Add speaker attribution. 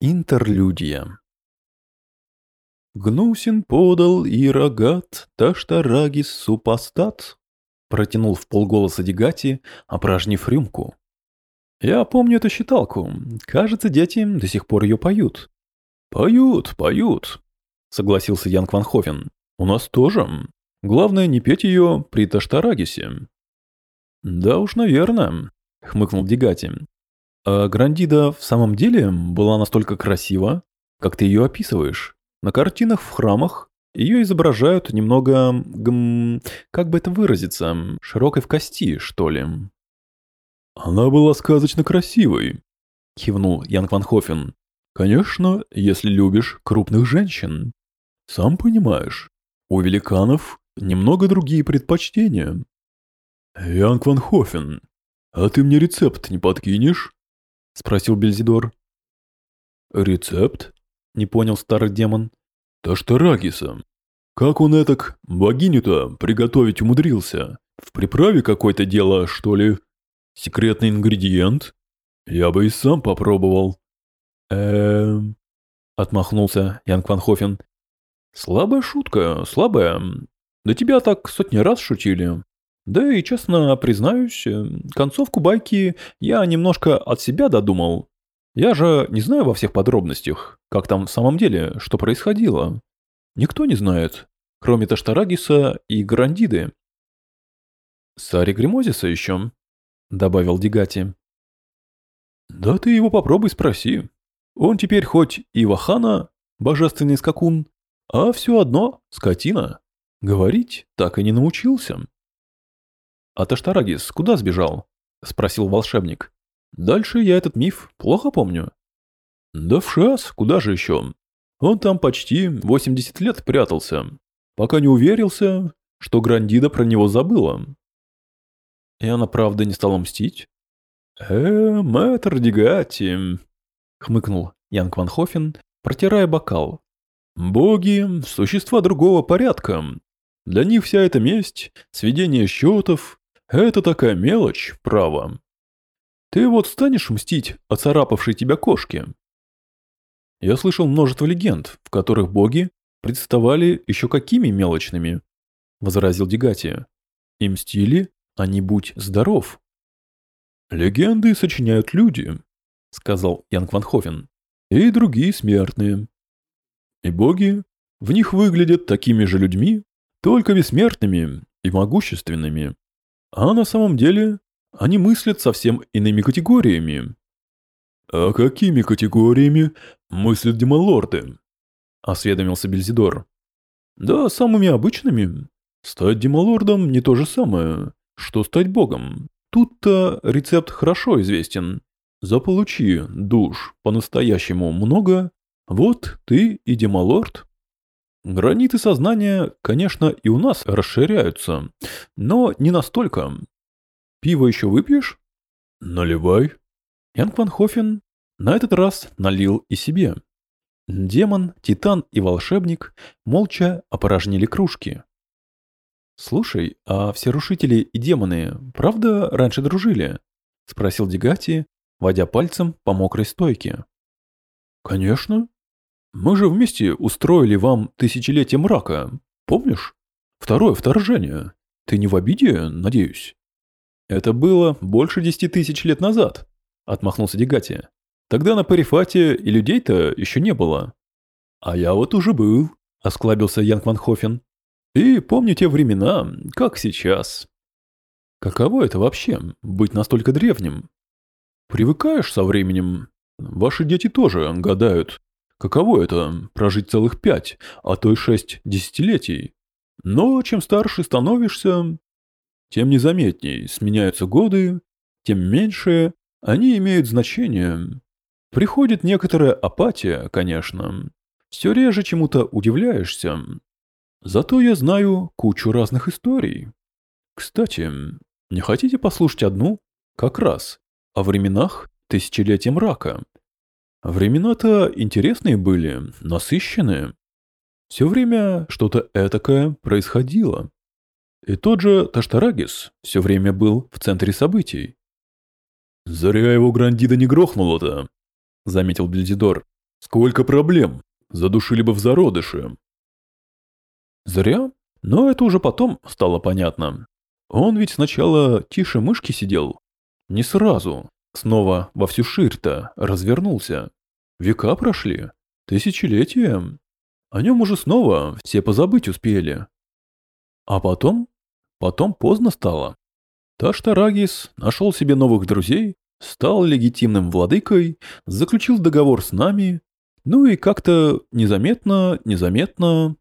Speaker 1: Интерлюдия Гнусин подал и рогат, таштарагис супостат, протянул в полголоса Дегати, опражнив рюмку. Я помню эту считалку. Кажется, дети до сих пор ее поют. Поют, поют, согласился Янг Ван. У нас тоже. Главное не петь ее при таштарагисе. Да уж, наверное, хмыкнул Дегати. А Грандида в самом деле была настолько красива, как ты ее описываешь. На картинах в храмах ее изображают немного, гм, как бы это выразиться, широкой в кости, что ли. Она была сказочно красивой, кивнул Янг Ван Хофен. Конечно, если любишь крупных женщин. Сам понимаешь, у великанов немного другие предпочтения. Янг Ван Хофен, а ты мне рецепт не подкинешь? Спросил Бельзидор. Рецепт? Не понял старый демон. Да что Рагиса? Как он этак богиню-то приготовить умудрился? В приправе какое-то дело, что ли? Секретный ингредиент? Я бы и сам попробовал. Эм... Отмахнулся Янг Ван Хофен. Слабая шутка, слабая. Да тебя так сотни раз шутили. Да и честно признаюсь, э, концовку байки я немножко от себя додумал. Я же не знаю во всех подробностях, как там в самом деле, что происходило. Никто не знает, кроме Таштарагиса и Грандиды. Сари Гримозиса еще, добавил Дигати. Да ты его попробуй спроси. Он теперь хоть и Вахана, божественный скакун, а все одно скотина. Говорить так и не научился. «А Таштарагис куда сбежал?» – спросил волшебник. «Дальше я этот миф плохо помню». «Да в Шас, куда же еще? Он там почти 80 лет прятался, пока не уверился, что Грандида про него забыла». «И она правда не стала мстить?» «Э, мэтр Дегати», — хмыкнул Янг Ван Хофен, протирая бокал. «Боги — существа другого порядка. Для них вся эта месть, сведение счетов, это такая мелочь, право. Ты вот станешь мстить оцарапавшей тебя кошке? Я слышал множество легенд, в которых боги представали еще какими мелочными, возразил Дегати. И мстили, а не будь здоров. Легенды сочиняют люди, сказал Янг Ван и другие смертные. И боги в них выглядят такими же людьми, только бессмертными и могущественными. А на самом деле они мыслят совсем иными категориями. «А какими категориями мыслят демалорды?» – осведомился Бельзидор. «Да, самыми обычными. Стать демалордом не то же самое, что стать богом. Тут-то рецепт хорошо известен. Заполучи душ по-настоящему много, вот ты и демалорд». Граниты сознания, конечно, и у нас расширяются, но не настолько. Пиво еще выпьешь? Наливай. Янг Ван Хофен на этот раз налил и себе. Демон, Титан и волшебник молча опорожнили кружки. «Слушай, а все рушители и демоны правда раньше дружили?» — спросил Дегати, водя пальцем по мокрой стойке. «Конечно», мы же вместе устроили вам тысячелетие мрака, помнишь? Второе вторжение. Ты не в обиде, надеюсь? Это было больше десяти тысяч лет назад, отмахнулся Дегати. Тогда на Парифате и людей-то еще не было. А я вот уже был, осклабился Янг Ван Хофен. И помню те времена, как сейчас. Каково это вообще, быть настолько древним? Привыкаешь со временем. Ваши дети тоже гадают, Каково это – прожить целых пять, а то и шесть десятилетий? Но чем старше становишься, тем незаметней сменяются годы, тем меньше они имеют значение. Приходит некоторая апатия, конечно. Все реже чему-то удивляешься. Зато я знаю кучу разных историй. Кстати, не хотите послушать одну? Как раз. О временах тысячелетия мрака – Времена-то интересные были, насыщенные. Все время что-то этакое происходило. И тот же Таштарагис все время был в центре событий. «Зря его Грандида не грохнуло-то», — заметил Бельзидор. Сколько проблем. Задушили бы в зародыше. Зря. Но это уже потом стало понятно. Он ведь сначала тише мышки сидел. Не сразу. Снова во всю ширь-то развернулся. Века прошли. Тысячелетия. О нем уже снова все позабыть успели. А потом? Потом поздно стало. Таштарагис нашел себе новых друзей, стал легитимным владыкой, заключил договор с нами, ну и как-то незаметно, незаметно